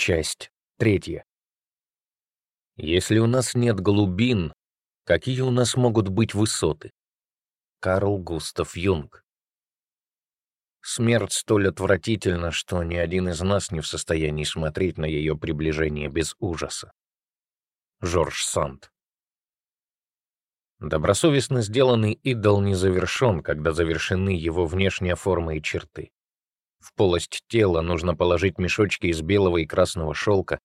Часть третья. Если у нас нет глубин, какие у нас могут быть высоты? Карл Густав Юнг. Смерть столь отвратительна, что ни один из нас не в состоянии смотреть на ее приближение без ужаса. Жорж Санд. Добросовестно сделанный идол не завершен, когда завершены его внешняя форма и черты. В полость тела нужно положить мешочки из белого и красного шелка,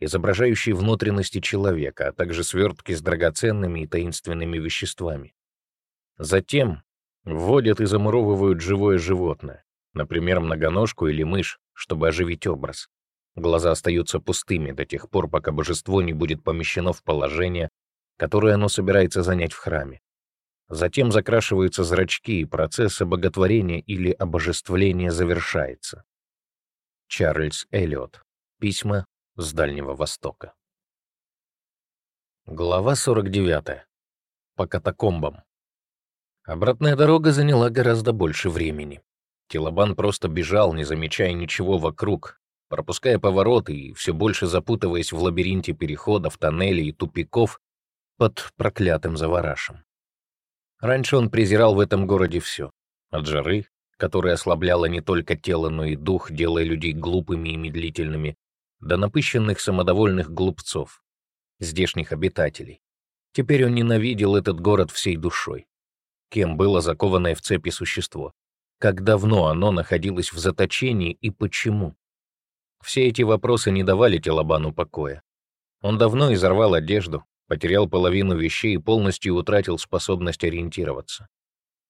изображающие внутренности человека, а также свертки с драгоценными и таинственными веществами. Затем вводят и замуровывают живое животное, например, многоножку или мышь, чтобы оживить образ. Глаза остаются пустыми до тех пор, пока божество не будет помещено в положение, которое оно собирается занять в храме. Затем закрашиваются зрачки, и процесс обоготворения или обожествления завершается. Чарльз Эллиот. Письма с Дальнего Востока. Глава 49. По катакомбам. Обратная дорога заняла гораздо больше времени. Телобан просто бежал, не замечая ничего вокруг, пропуская повороты и все больше запутываясь в лабиринте переходов, тоннелей и тупиков под проклятым заворашем. Раньше он презирал в этом городе все. От жары, которая ослабляла не только тело, но и дух, делая людей глупыми и медлительными, до напыщенных самодовольных глупцов, здешних обитателей. Теперь он ненавидел этот город всей душой. Кем было закованное в цепи существо? Как давно оно находилось в заточении и почему? Все эти вопросы не давали Телобану покоя. Он давно изорвал одежду, потерял половину вещей и полностью утратил способность ориентироваться.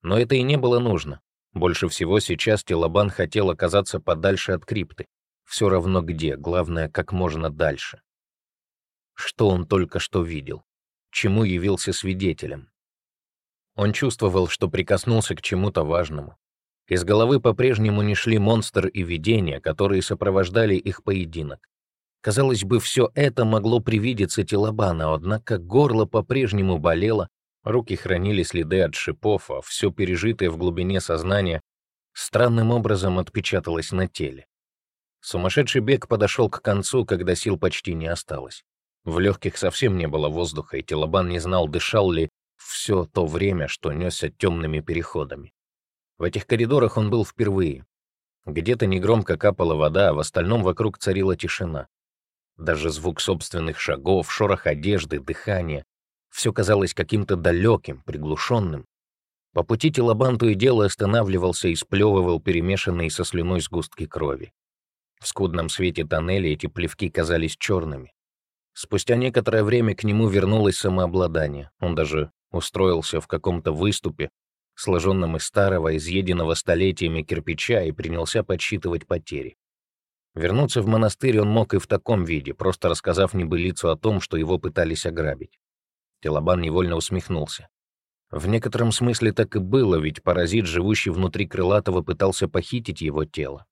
Но это и не было нужно. Больше всего сейчас Телобан хотел оказаться подальше от крипты. Все равно где, главное, как можно дальше. Что он только что видел? Чему явился свидетелем? Он чувствовал, что прикоснулся к чему-то важному. Из головы по-прежнему не шли монстр и видения, которые сопровождали их поединок. Казалось бы, все это могло привидеться Телобана, однако горло по-прежнему болело, руки хранили следы от шипов, а все пережитое в глубине сознания странным образом отпечаталось на теле. Сумасшедший бег подошел к концу, когда сил почти не осталось. В легких совсем не было воздуха, и Телобан не знал, дышал ли все то время, что несся темными переходами. В этих коридорах он был впервые. Где-то негромко капала вода, а в остальном вокруг царила тишина. Даже звук собственных шагов, шорох одежды, дыхание — все казалось каким-то далеким, приглушенным. По пути Телобан то и дело останавливался и сплевывал перемешанные со слюной сгустки крови. В скудном свете тоннеля эти плевки казались черными. Спустя некоторое время к нему вернулось самообладание. Он даже устроился в каком-то выступе, сложенном из старого, изъеденного столетиями кирпича, и принялся подсчитывать потери. Вернуться в монастырь он мог и в таком виде, просто рассказав небылицу о том, что его пытались ограбить. Телобан невольно усмехнулся. В некотором смысле так и было, ведь паразит, живущий внутри крылатого, пытался похитить его тело.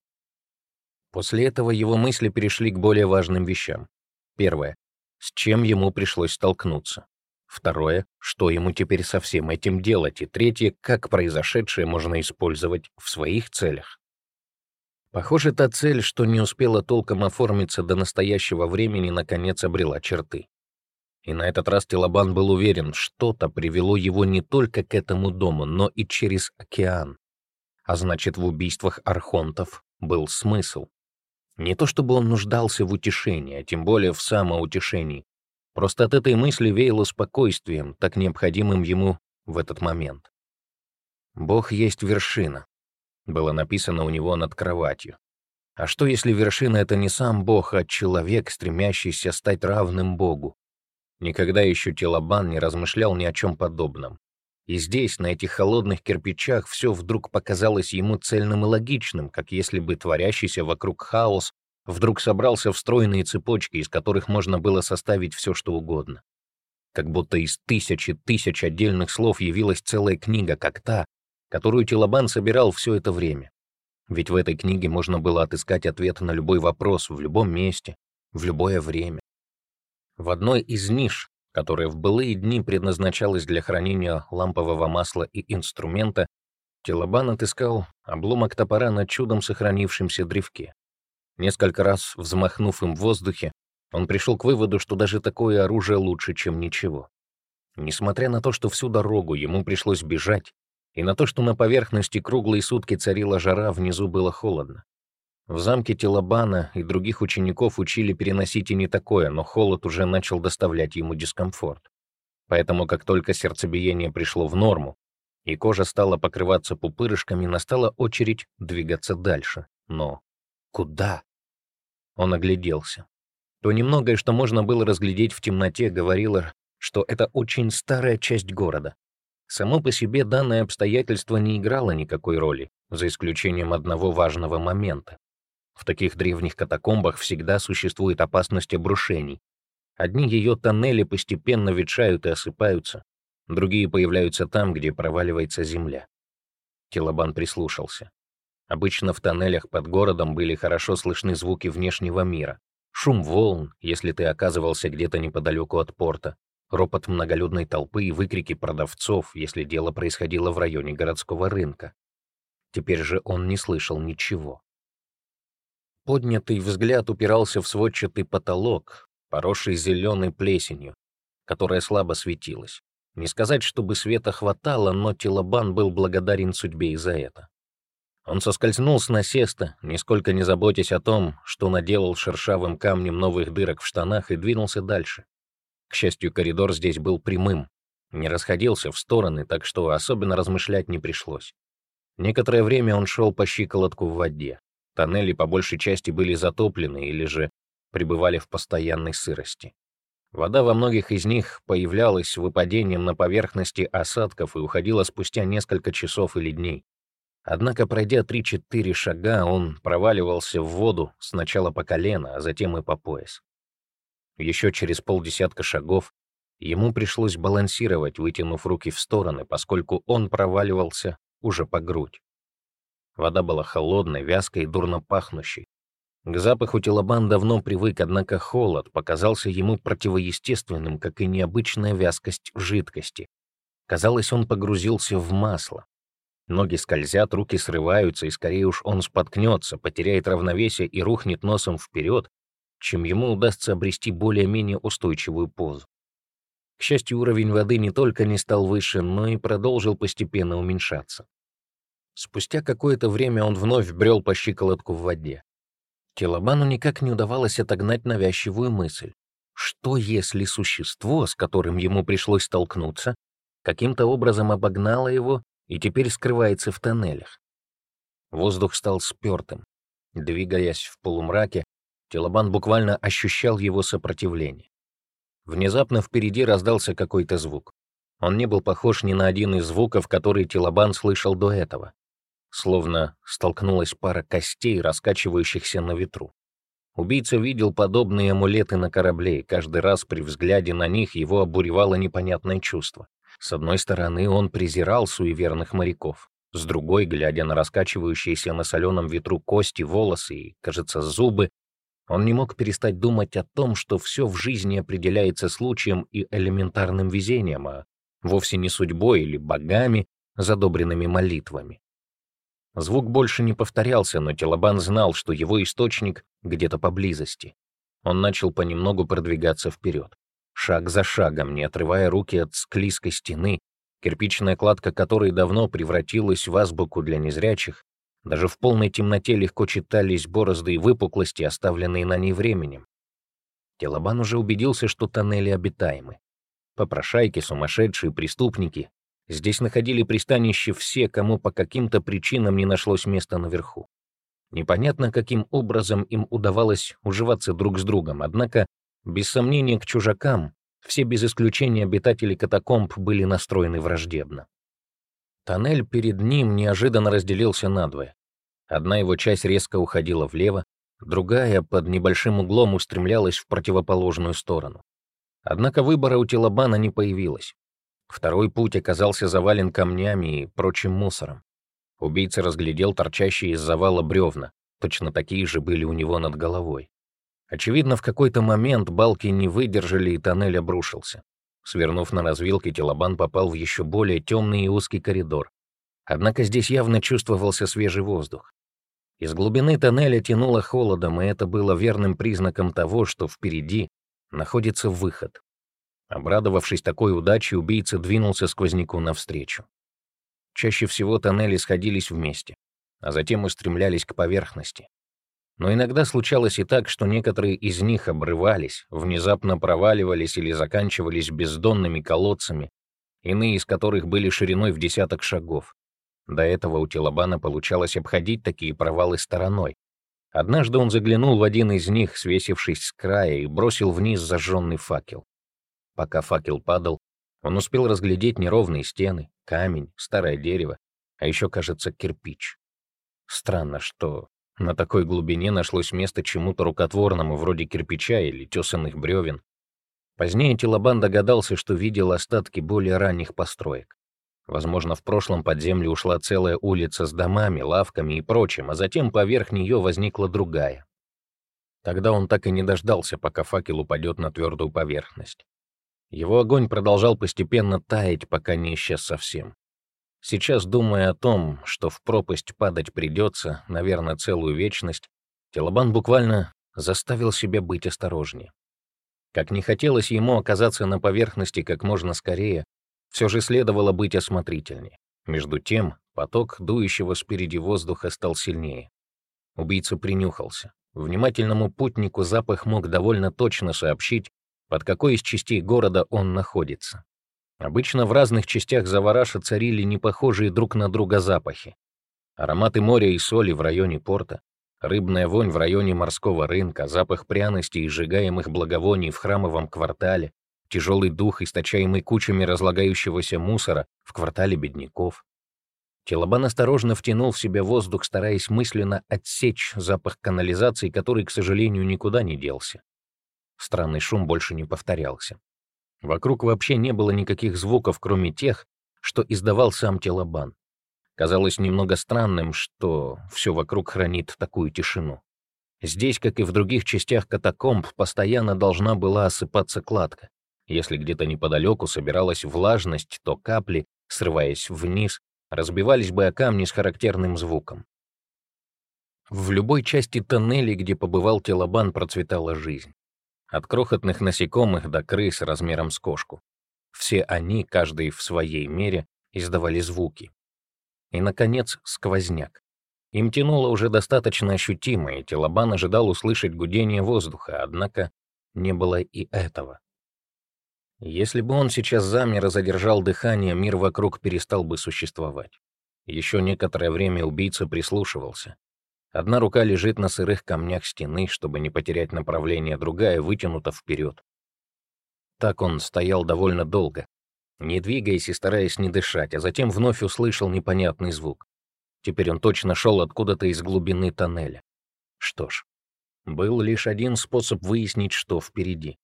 После этого его мысли перешли к более важным вещам. Первое. С чем ему пришлось столкнуться. Второе. Что ему теперь со всем этим делать. И третье. Как произошедшее можно использовать в своих целях. Похоже, та цель, что не успела толком оформиться до настоящего времени, наконец обрела черты. И на этот раз Телобан был уверен, что-то привело его не только к этому дому, но и через океан. А значит, в убийствах архонтов был смысл. Не то чтобы он нуждался в утешении, а тем более в самоутешении. Просто от этой мысли веяло спокойствием, так необходимым ему в этот момент. Бог есть вершина, было написано у него над кроватью. А что, если вершина — это не сам Бог, а человек, стремящийся стать равным Богу? Никогда еще Телобан не размышлял ни о чем подобном. И здесь, на этих холодных кирпичах, все вдруг показалось ему цельным и логичным, как если бы творящийся вокруг хаос вдруг собрался в стройные цепочки, из которых можно было составить все, что угодно. Как будто из тысячи тысяч отдельных слов явилась целая книга, как та, которую Телобан собирал все это время. Ведь в этой книге можно было отыскать ответ на любой вопрос в любом месте, в любое время. В одной из ниш, которая в былые дни предназначалась для хранения лампового масла и инструмента, Телобан отыскал обломок топора на чудом сохранившемся древке. Несколько раз взмахнув им в воздухе, он пришел к выводу, что даже такое оружие лучше, чем ничего. Несмотря на то, что всю дорогу ему пришлось бежать, и на то, что на поверхности круглые сутки царила жара, внизу было холодно. В замке Телобана и других учеников учили переносить и не такое, но холод уже начал доставлять ему дискомфорт. Поэтому, как только сердцебиение пришло в норму, и кожа стала покрываться пупырышками, настала очередь двигаться дальше. Но куда? Он огляделся. То немногое, что можно было разглядеть в темноте, говорило, что это очень старая часть города. Само по себе данное обстоятельство не играло никакой роли, за исключением одного важного момента. В таких древних катакомбах всегда существует опасность обрушений. Одни ее тоннели постепенно ветшают и осыпаются, другие появляются там, где проваливается земля. Телобан прислушался. Обычно в тоннелях под городом были хорошо слышны звуки внешнего мира. Шум волн, если ты оказывался где-то неподалеку от порта, ропот многолюдной толпы и выкрики продавцов, если дело происходило в районе городского рынка. Теперь же он не слышал ничего. Поднятый взгляд упирался в сводчатый потолок, поросший зеленой плесенью, которая слабо светилась. Не сказать, чтобы света хватало, но Телобан был благодарен судьбе и за это. Он соскользнул с насеста, нисколько не заботясь о том, что наделал шершавым камнем новых дырок в штанах, и двинулся дальше. Счастью, коридор здесь был прямым, не расходился в стороны, так что особенно размышлять не пришлось. Некоторое время он шел по щиколотку в воде. Тоннели по большей части были затоплены или же пребывали в постоянной сырости. Вода во многих из них появлялась выпадением на поверхности осадков и уходила спустя несколько часов или дней. Однако, пройдя 3-4 шага, он проваливался в воду сначала по колено, а затем и по пояс. Еще через полдесятка шагов ему пришлось балансировать, вытянув руки в стороны, поскольку он проваливался уже по грудь. Вода была холодной, вязкой и дурно пахнущей. К запаху Телобан давно привык, однако холод показался ему противоестественным, как и необычная вязкость жидкости. Казалось, он погрузился в масло. Ноги скользят, руки срываются, и скорее уж он споткнется, потеряет равновесие и рухнет носом вперед, чем ему удастся обрести более-менее устойчивую позу. К счастью, уровень воды не только не стал выше, но и продолжил постепенно уменьшаться. Спустя какое-то время он вновь брел по щиколотку в воде. Телобану никак не удавалось отогнать навязчивую мысль. Что если существо, с которым ему пришлось столкнуться, каким-то образом обогнало его и теперь скрывается в тоннелях? Воздух стал спёртым. Двигаясь в полумраке, Телобан буквально ощущал его сопротивление. Внезапно впереди раздался какой-то звук. Он не был похож ни на один из звуков, которые Телобан слышал до этого. Словно столкнулась пара костей, раскачивающихся на ветру. Убийца видел подобные амулеты на корабле, и каждый раз при взгляде на них его обуревало непонятное чувство. С одной стороны, он презирал суеверных моряков. С другой, глядя на раскачивающиеся на соленом ветру кости, волосы и, кажется, зубы, он не мог перестать думать о том, что все в жизни определяется случаем и элементарным везением, а вовсе не судьбой или богами, задобренными молитвами. Звук больше не повторялся, но Телобан знал, что его источник где-то поблизости. Он начал понемногу продвигаться вперед, шаг за шагом, не отрывая руки от склизкой стены, кирпичная кладка которой давно превратилась в азбуку для незрячих, даже в полной темноте легко читались борозды и выпуклости, оставленные на ней временем. Телобан уже убедился, что тоннели обитаемы. Попрошайки, сумасшедшие, преступники. Здесь находили пристанище все, кому по каким-то причинам не нашлось места наверху. Непонятно, каким образом им удавалось уживаться друг с другом, однако, без сомнения, к чужакам все без исключения обитатели катакомб были настроены враждебно. Тоннель перед ним неожиданно разделился надвое. Одна его часть резко уходила влево, другая под небольшим углом устремлялась в противоположную сторону. Однако выбора у Телобана не появилось. Второй путь оказался завален камнями и прочим мусором. Убийца разглядел торчащие из завала бревна, точно такие же были у него над головой. Очевидно, в какой-то момент балки не выдержали, и тоннель обрушился. Свернув на развилке, Телобан попал в еще более темный и узкий коридор. Однако здесь явно чувствовался свежий воздух. Из глубины тоннеля тянуло холодом, и это было верным признаком того, что впереди находится выход. Обрадовавшись такой удаче, убийца двинулся сквозняку навстречу. Чаще всего тоннели сходились вместе, а затем устремлялись к поверхности. Но иногда случалось и так, что некоторые из них обрывались, внезапно проваливались или заканчивались бездонными колодцами, иные из которых были шириной в десяток шагов. До этого у Телобана получалось обходить такие провалы стороной. Однажды он заглянул в один из них, свесившись с края, и бросил вниз зажженный факел. Пока факел падал, он успел разглядеть неровные стены, камень, старое дерево, а еще, кажется, кирпич. Странно, что на такой глубине нашлось место чему-то рукотворному, вроде кирпича или тесанных бревен. Позднее Телобан догадался, что видел остатки более ранних построек. Возможно, в прошлом под землю ушла целая улица с домами, лавками и прочим, а затем поверх нее возникла другая. Тогда он так и не дождался, пока факел упадет на твердую поверхность. Его огонь продолжал постепенно таять, пока не исчез совсем. Сейчас, думая о том, что в пропасть падать придется, наверное, целую вечность, Телобан буквально заставил себя быть осторожнее. Как не хотелось ему оказаться на поверхности как можно скорее, все же следовало быть осмотрительнее. Между тем, поток дующего спереди воздуха стал сильнее. Убийца принюхался. Внимательному путнику запах мог довольно точно сообщить, под какой из частей города он находится. Обычно в разных частях Завараша царили непохожие друг на друга запахи. Ароматы моря и соли в районе порта, рыбная вонь в районе морского рынка, запах пряностей и сжигаемых благовоний в храмовом квартале, тяжелый дух, источаемый кучами разлагающегося мусора в квартале бедняков. Телобан осторожно втянул в себя воздух, стараясь мысленно отсечь запах канализации, который, к сожалению, никуда не делся. Странный шум больше не повторялся. Вокруг вообще не было никаких звуков, кроме тех, что издавал сам Телобан. Казалось немного странным, что все вокруг хранит такую тишину. Здесь, как и в других частях катакомб, постоянно должна была осыпаться кладка. Если где-то неподалеку собиралась влажность, то капли, срываясь вниз, разбивались бы о камни с характерным звуком. В любой части тоннелей, где побывал Телобан, процветала жизнь. От крохотных насекомых до крыс размером с кошку. Все они, каждый в своей мере, издавали звуки. И, наконец, сквозняк. Им тянуло уже достаточно ощутимо, и Телобан ожидал услышать гудение воздуха, однако не было и этого. Если бы он сейчас замер и задержал дыхание, мир вокруг перестал бы существовать. Еще некоторое время убийца прислушивался. Одна рука лежит на сырых камнях стены, чтобы не потерять направление, другая вытянута вперед. Так он стоял довольно долго, не двигаясь и стараясь не дышать, а затем вновь услышал непонятный звук. Теперь он точно шел откуда-то из глубины тоннеля. Что ж, был лишь один способ выяснить, что впереди.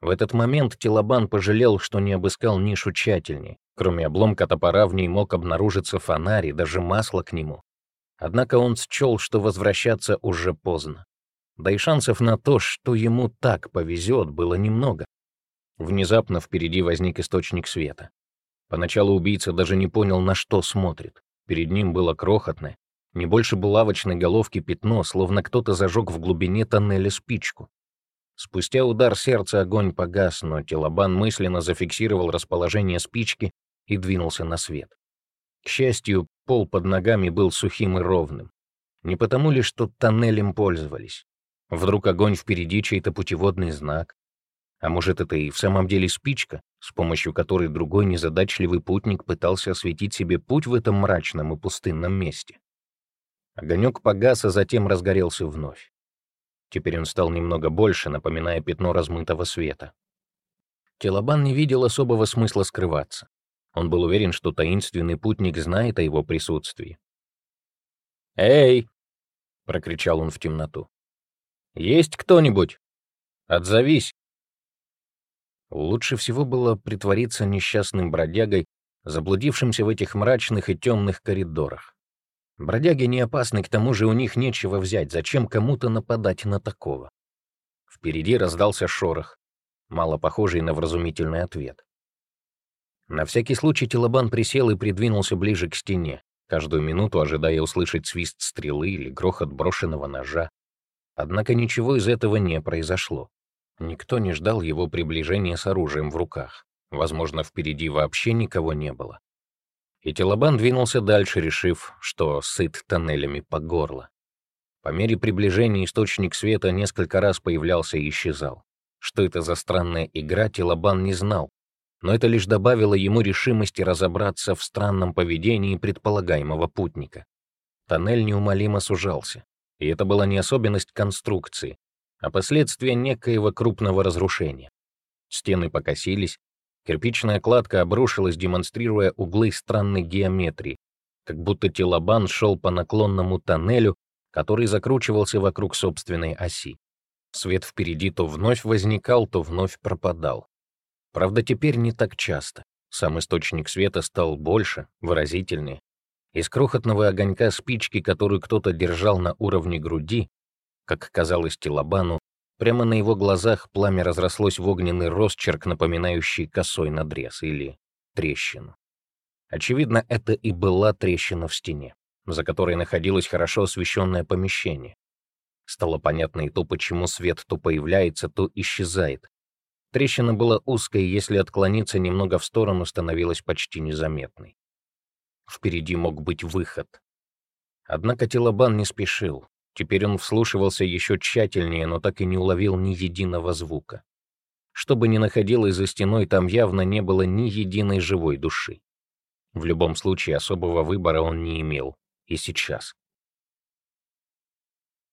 В этот момент Телобан пожалел, что не обыскал нишу тщательнее. Кроме обломка топора в ней мог обнаружиться фонарь и даже масло к нему. Однако он счел, что возвращаться уже поздно. Да и шансов на то, что ему так повезет, было немного. Внезапно впереди возник источник света. Поначалу убийца даже не понял, на что смотрит. Перед ним было крохотное, не больше булавочной головки пятно, словно кто-то зажег в глубине тоннеля спичку. Спустя удар сердца огонь погас, но Телобан мысленно зафиксировал расположение спички и двинулся на свет. К счастью, пол под ногами был сухим и ровным. Не потому ли, что тоннелем пользовались. Вдруг огонь впереди чей-то путеводный знак? А может, это и в самом деле спичка, с помощью которой другой незадачливый путник пытался осветить себе путь в этом мрачном и пустынном месте? Огонек погас, а затем разгорелся вновь. Теперь он стал немного больше, напоминая пятно размытого света. Телобан не видел особого смысла скрываться. Он был уверен, что таинственный путник знает о его присутствии. «Эй!» — прокричал он в темноту. «Есть кто-нибудь? Отзовись!» Лучше всего было притвориться несчастным бродягой, заблудившимся в этих мрачных и темных коридорах. Бродяги не опасны, к тому же у них нечего взять, зачем кому-то нападать на такого? Впереди раздался шорох, мало похожий на вразумительный ответ. На всякий случай Телобан присел и придвинулся ближе к стене. каждую минуту ожидая услышать свист стрелы или грохот брошенного ножа. Однако ничего из этого не произошло. Никто не ждал его приближения с оружием в руках. Возможно, впереди вообще никого не было. И Телобан двинулся дальше, решив, что сыт тоннелями по горло. По мере приближения источник света несколько раз появлялся и исчезал. Что это за странная игра, Телобан не знал, но это лишь добавило ему решимости разобраться в странном поведении предполагаемого путника. Тоннель неумолимо сужался, и это была не особенность конструкции, а последствия некоего крупного разрушения. Стены покосились, кирпичная кладка обрушилась, демонстрируя углы странной геометрии, как будто телобан шел по наклонному тоннелю, который закручивался вокруг собственной оси. Свет впереди то вновь возникал, то вновь пропадал. Правда, теперь не так часто. Сам источник света стал больше, выразительнее. Из крохотного огонька спички, которую кто-то держал на уровне груди, как казалось Тилабану, прямо на его глазах пламя разрослось в огненный росчерк, напоминающий косой надрез или трещину. Очевидно, это и была трещина в стене, за которой находилось хорошо освещенное помещение. Стало понятно и то, почему свет то появляется, то исчезает, Трещина была узкой, если отклониться немного в сторону, становилась почти незаметной. Впереди мог быть выход. Однако Телобан не спешил. Теперь он вслушивался еще тщательнее, но так и не уловил ни единого звука. Что бы ни находилось за стеной, там явно не было ни единой живой души. В любом случае, особого выбора он не имел. И сейчас.